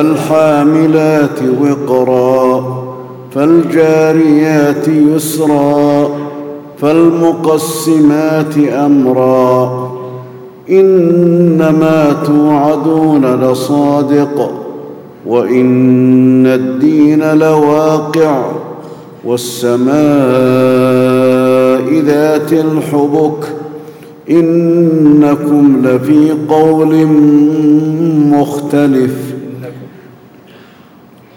فالحاملات وقرا فالجاريات يسرا فالمقسمات أمرا. إنما توعدون لصادق وإن الدين لواقع والسماء ذات الحبك. إنكم لفي قول مختلف.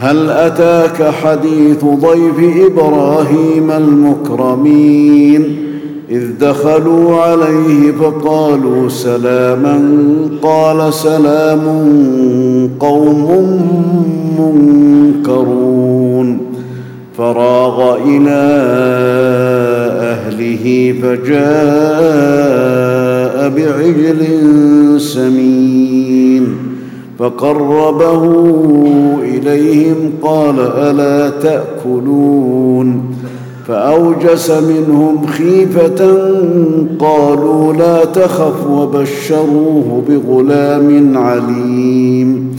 هل أتاك حديث ضيف إبراهيم المكرمين؟ إذ دخلوا عليه فقالوا سلاما قال سلام قوم منكرون. فراغ إلى أهله فجاء بعجل سمين. فقربه إليهم قال ألا تأكلون فأوجس منهم خيفة قالوا لا تخف وبشروه بغلام عليم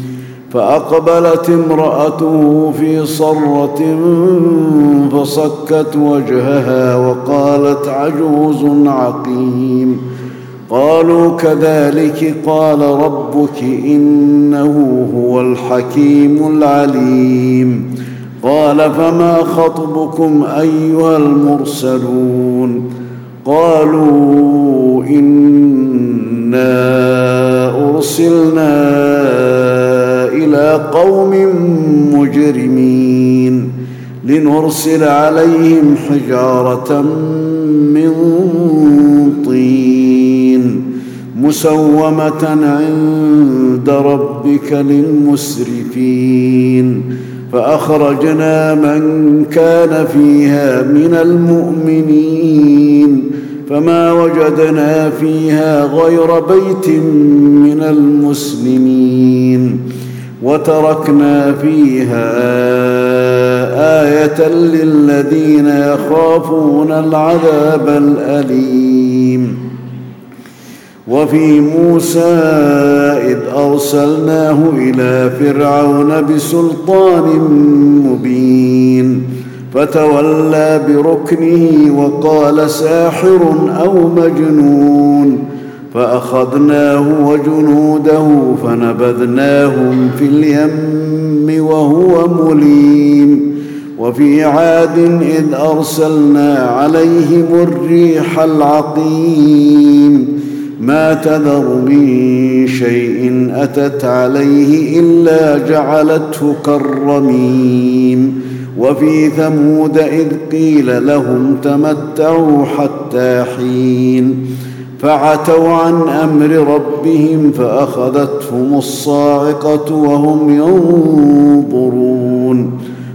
فأقبلت امرأته في صرة فصكت وجهها وقالت عجوز عقيم قالوا كذلك قال ربك إنه هو الحكيم العليم. قال فما خطبكم أيها المرسلون؟ قالوا إنا أرسلنا إلى قوم مجرمين لنرسل عليهم حجارة من طين. مسومة عند ربك للمسرفين. فأخرجنا من كان فيها من المؤمنين. فما وجدنا فيها غير بيت من المسلمين. وتركنا فيها آية للذين يخافون العذاب الأليم. وفي موسى إذ أرسلناه إلى فرعون بسلطان مبين فتولى بركنه وقال ساحر أو مجنون فأخذناه وجنوده فنبذناهم في اليم وهو مليم. وفي عاد إذ أرسلنا عليهم الريح العقيم ما تذر من شيء أتت عليه إلا جعلته كالرميم. وفي ثمود إذ قيل لهم تمتعوا حتى حين. فعتوا عن أمر ربهم فأخذتهم الصاعقة وهم ينظرون.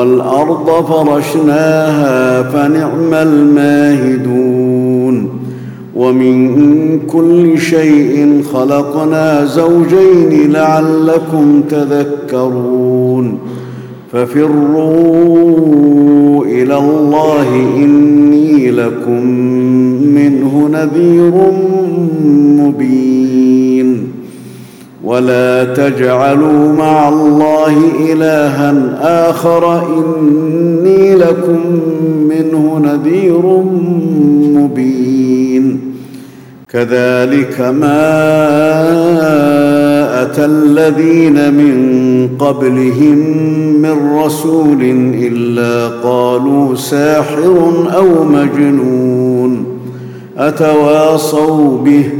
والأرض فرشناها فنعم الماهدون ومن كل شيء خلقنا زوجين لعلكم تذكرون ففروا إلى الله إني لكم منه نذير مبين ولا تجعلوا مع الله الها اخر اني لكم منه نذير مبين. كذلك ما اتى الذين من قبلهم من رسول الا قالوا ساحر أو مجنون. اتواصوا به